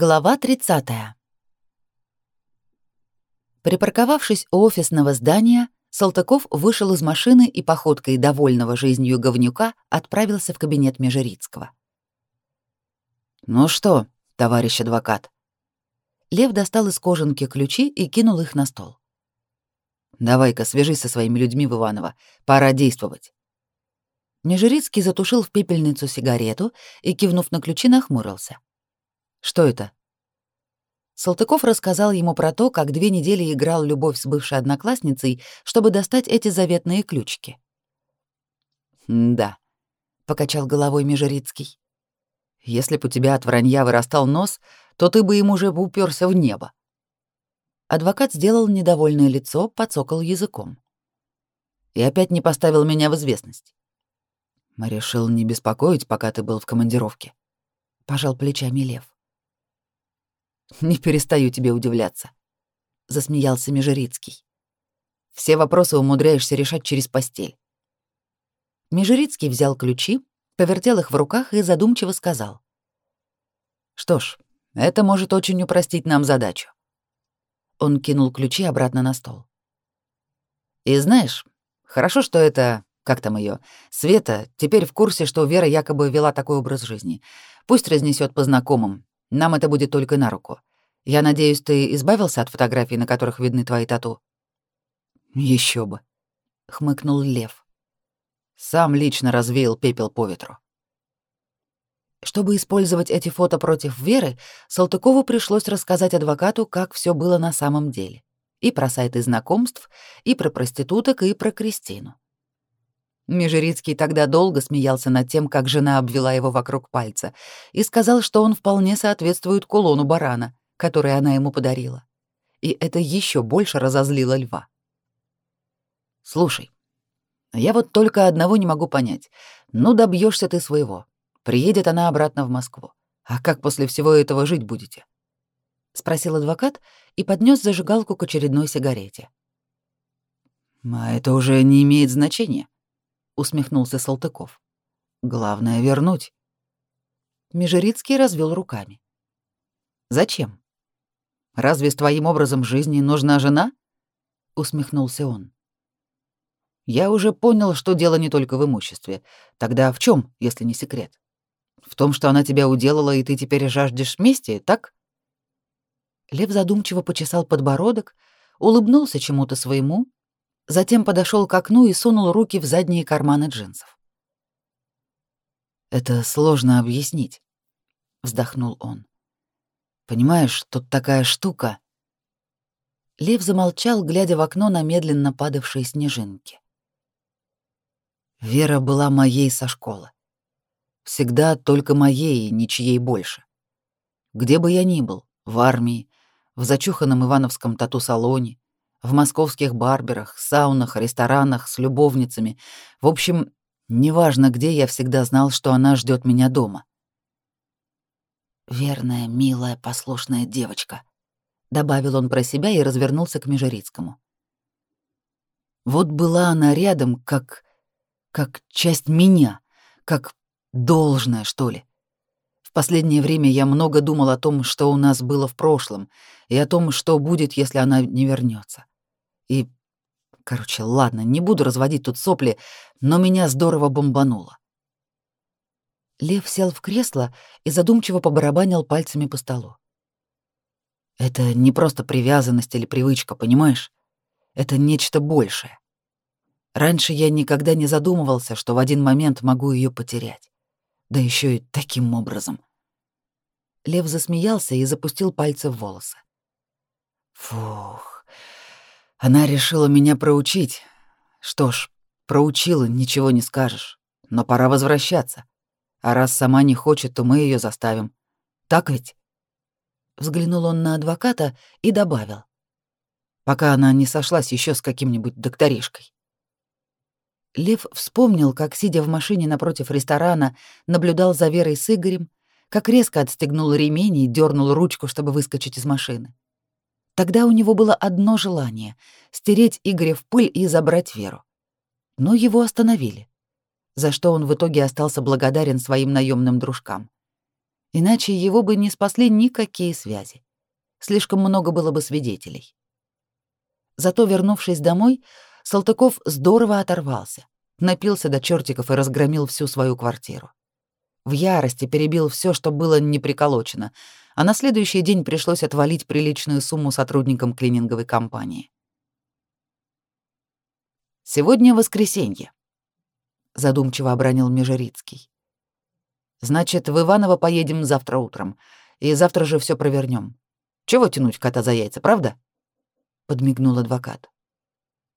Глава 30. Припарковавшись у офисного здания, Салтыков вышел из машины и походкой довольного жизнью говнюка отправился в кабинет Межерицкого. «Ну что, товарищ адвокат?» Лев достал из кожанки ключи и кинул их на стол. «Давай-ка свяжись со своими людьми в Иваново. Пора действовать». Межерицкий затушил в пепельницу сигарету и, кивнув на ключи, нахмурился. Что это? Салтыков рассказал ему про то, как две недели играл любовь с бывшей одноклассницей, чтобы достать эти заветные ключики. «Да», — покачал головой Межерицкий. «Если бы у тебя от вранья вырастал нос, то ты бы им уже уперся в небо». Адвокат сделал недовольное лицо, подсокал языком. И опять не поставил меня в известность. Решил не беспокоить, пока ты был в командировке. Пожал плечами Лев. Не перестаю тебе удивляться, засмеялся Межерицкий. Все вопросы умудряешься решать через постель. Межерицкий взял ключи, повертел их в руках и задумчиво сказал: Что ж, это может очень упростить нам задачу. Он кинул ключи обратно на стол. И знаешь, хорошо, что это, как там ее, Света, теперь в курсе, что Вера якобы вела такой образ жизни. Пусть разнесет по знакомым, нам это будет только на руку. Я надеюсь, ты избавился от фотографий, на которых видны твои тату? Еще бы, хмыкнул Лев. Сам лично развеял пепел по ветру. Чтобы использовать эти фото против Веры, Салтыкову пришлось рассказать адвокату, как все было на самом деле. И про сайты знакомств, и про проституток, и про Кристину. Межерицкий тогда долго смеялся над тем, как жена обвела его вокруг пальца, и сказал, что он вполне соответствует кулону барана, который она ему подарила. И это еще больше разозлило льва. «Слушай, я вот только одного не могу понять. Ну, добьешься ты своего. Приедет она обратно в Москву. А как после всего этого жить будете?» — спросил адвокат и поднес зажигалку к очередной сигарете. «А это уже не имеет значения», усмехнулся Салтыков. Главное вернуть. Межерицкий развел руками. Зачем? Разве с твоим образом жизни нужна жена? усмехнулся он. Я уже понял, что дело не только в имуществе. Тогда в чем, если не секрет? В том, что она тебя уделала, и ты теперь жаждешь мести, так? Лев задумчиво почесал подбородок, улыбнулся чему-то своему затем подошел к окну и сунул руки в задние карманы джинсов. «Это сложно объяснить», — вздохнул он. «Понимаешь, тут такая штука...» Лев замолчал, глядя в окно на медленно падавшие снежинки. Вера была моей со школы. Всегда только моей и ничьей больше. Где бы я ни был, в армии, в зачуханном ивановском тату-салоне, в московских барберах, саунах, ресторанах, с любовницами. В общем, неважно где, я всегда знал, что она ждет меня дома. «Верная, милая, послушная девочка», — добавил он про себя и развернулся к Межерицкому. Вот была она рядом, как... как часть меня, как должное, что ли. В последнее время я много думал о том, что у нас было в прошлом, и о том, что будет, если она не вернется. И, короче, ладно, не буду разводить тут сопли, но меня здорово бомбануло. Лев сел в кресло и задумчиво побарабанил пальцами по столу. Это не просто привязанность или привычка, понимаешь? Это нечто большее. Раньше я никогда не задумывался, что в один момент могу ее потерять. Да еще и таким образом. Лев засмеялся и запустил пальцы в волосы. Фух. Она решила меня проучить. Что ж, проучила, ничего не скажешь. Но пора возвращаться. А раз сама не хочет, то мы ее заставим. Так ведь? Взглянул он на адвоката и добавил. Пока она не сошлась еще с каким-нибудь докторишкой. Лев вспомнил, как, сидя в машине напротив ресторана, наблюдал за Верой с Игорем, как резко отстегнул ремень и дернул ручку, чтобы выскочить из машины. Тогда у него было одно желание — стереть Игоря в пыль и забрать Веру. Но его остановили, за что он в итоге остался благодарен своим наемным дружкам. Иначе его бы не спасли никакие связи. Слишком много было бы свидетелей. Зато, вернувшись домой, Салтыков здорово оторвался, напился до чертиков и разгромил всю свою квартиру. В ярости перебил все, что было не приколочено, а на следующий день пришлось отвалить приличную сумму сотрудникам клининговой компании. «Сегодня воскресенье», — задумчиво обронил Межерицкий. «Значит, в Иваново поедем завтра утром, и завтра же все провернем. Чего тянуть кота за яйца, правда?» — подмигнул адвокат.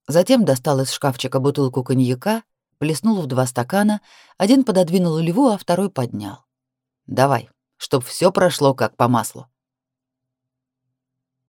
Затем достал из шкафчика бутылку коньяка, плеснул в два стакана, один пододвинул Льву, а второй поднял. «Давай, чтоб все прошло как по маслу».